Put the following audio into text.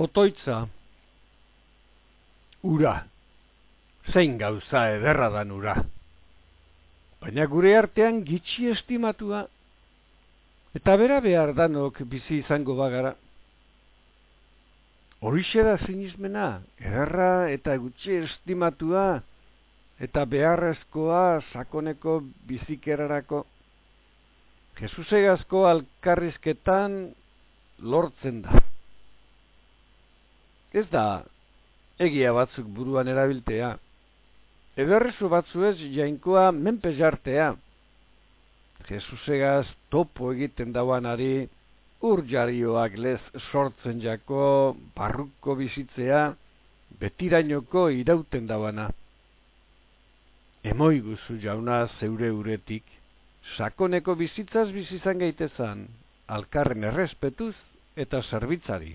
Otoitza. Ura. Zein gauza ederra dan ura. Baina gure artean gitxi estimatua. Eta bera behar danok bizi izango bagara. Horixe da zinizmena, ederra eta gutxi estimatua, eta beharrezkoa sakoneko bizikerarako. Jesusegazko alkarrizketan lortzen da. Ez da, egia batzuk buruan erabiltea. Ederrezu batzuez jainkoa menpe jartea. Jesusegaz topo egiten dauanari ur jarioak lez sortzen jako barruko bizitzea betirainoko irauten dauana. Emoi guzu jauna zeure uretik, sakoneko bizitzaz bizizan gaitezan, alkarren errespetuz eta zerbitzari.